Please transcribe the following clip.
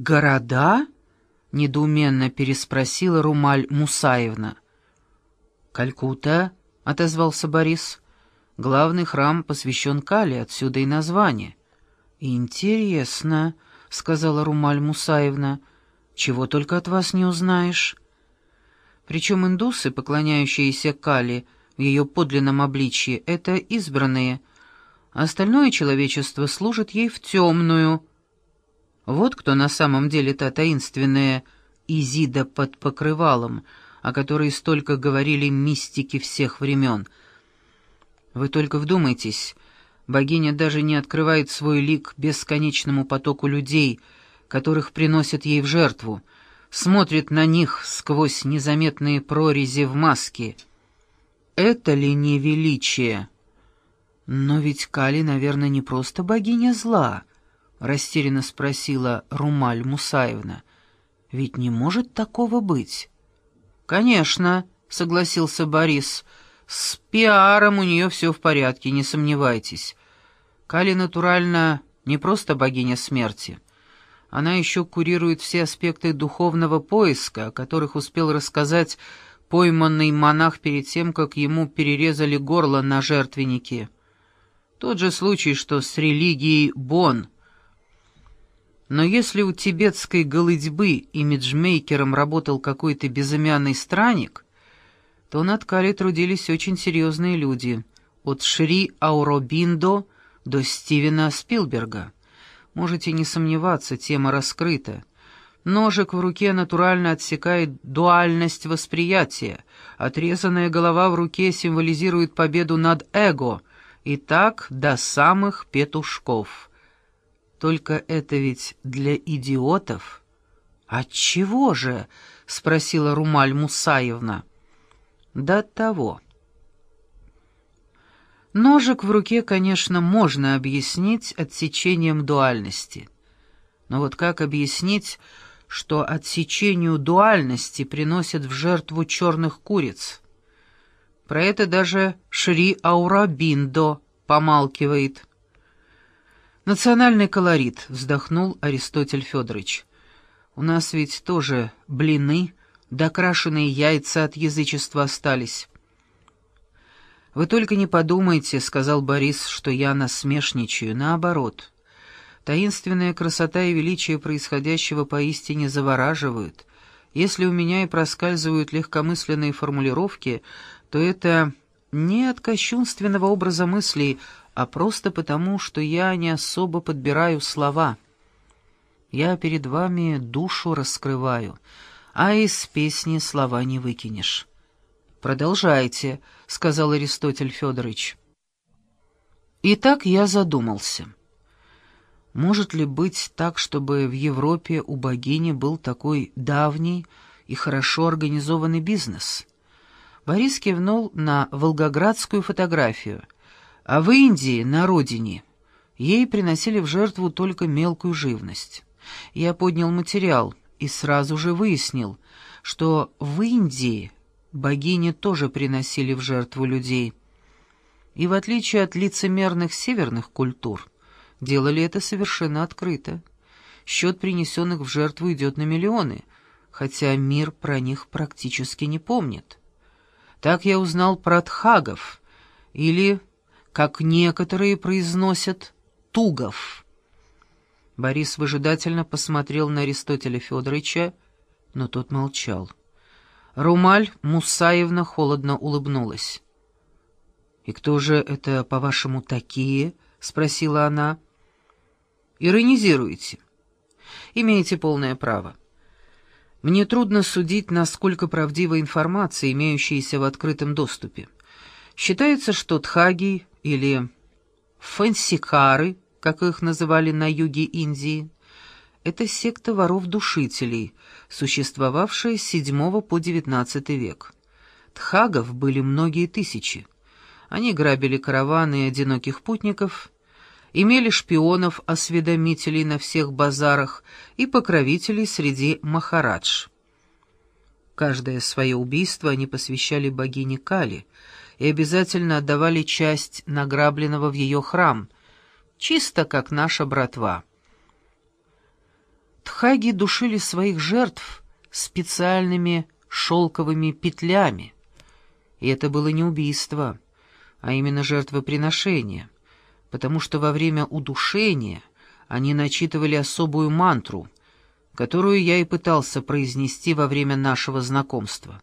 «Города?» — недоуменно переспросила Румаль Мусаевна. «Калькутта», — отозвался Борис. «Главный храм посвящен Кали, отсюда и название». «Интересно», — сказала Румаль Мусаевна. «Чего только от вас не узнаешь». Причем индусы, поклоняющиеся Кали в ее подлинном обличье, это избранные, а остальное человечество служит ей в темную. Вот кто на самом деле та таинственная Изида под покрывалом, о которой столько говорили мистики всех времен. Вы только вдумайтесь, богиня даже не открывает свой лик бесконечному потоку людей, которых приносят ей в жертву, смотрит на них сквозь незаметные прорези в маске. Это ли не величие? Но ведь Кали, наверное, не просто богиня зла, растерянно спросила Румаль Мусаевна. Ведь не может такого быть. Конечно, согласился Борис. С пиаром у нее все в порядке, не сомневайтесь. Кали натурально не просто богиня смерти. Она еще курирует все аспекты духовного поиска, о которых успел рассказать пойманный монах перед тем, как ему перерезали горло на жертвеннике. Тот же случай, что с религией Бон. Но если у тибетской голыдьбы имиджмейкером работал какой-то безымянный странник, то над Кали трудились очень серьезные люди, от Шри Ауробиндо до Стивена Спилберга. Можете не сомневаться, тема раскрыта. Ножик в руке натурально отсекает дуальность восприятия. Отрезанная голова в руке символизирует победу над эго. И так до самых петушков. Только это ведь для идиотов. «Отчего же?» — спросила Румаль Мусаевна. «До того». Ножик в руке, конечно, можно объяснить отсечением дуальности. Но вот как объяснить, что отсечению дуальности приносят в жертву черных куриц? Про это даже Шри Аурабиндо помалкивает. «Национальный колорит», — вздохнул Аристотель Федорович. «У нас ведь тоже блины, докрашенные яйца от язычества остались». «Вы только не подумайте», — сказал Борис, — «что я насмешничаю. Наоборот. Таинственная красота и величие происходящего поистине завораживают. Если у меня и проскальзывают легкомысленные формулировки, то это не от кощунственного образа мыслей, а просто потому, что я не особо подбираю слова. Я перед вами душу раскрываю, а из песни слова не выкинешь». «Продолжайте», — сказал Аристотель Федорович. Итак, я задумался. Может ли быть так, чтобы в Европе у богини был такой давний и хорошо организованный бизнес? Борис кивнул на волгоградскую фотографию, а в Индии, на родине, ей приносили в жертву только мелкую живность. Я поднял материал и сразу же выяснил, что в Индии богини тоже приносили в жертву людей. И в отличие от лицемерных северных культур, делали это совершенно открыто. Счет принесенных в жертву идет на миллионы, хотя мир про них практически не помнит. Так я узнал про тхагов, или, как некоторые произносят, тугов. Борис выжидательно посмотрел на Аристотеля Федоровича, но тот молчал. Румаль Мусаевна холодно улыбнулась. «И кто же это, по-вашему, такие?» — спросила она. «Иронизируете. Имеете полное право. Мне трудно судить, насколько правдива информация, имеющаяся в открытом доступе. Считается, что тхаги или фансикары, как их называли на юге Индии, это секта воров-душителей, существовавшая с VII по XIX век. Тхагов были многие тысячи. Они грабили караваны одиноких путников, имели шпионов-осведомителей на всех базарах и покровителей среди махарадж. Каждое свое убийство они посвящали богине Кали и обязательно отдавали часть награбленного в ее храм, чисто как наша братва. Тхаги душили своих жертв специальными шелковыми петлями. И это было не убийство, а именно жертвоприношение, потому что во время удушения они начитывали особую мантру, которую я и пытался произнести во время нашего знакомства.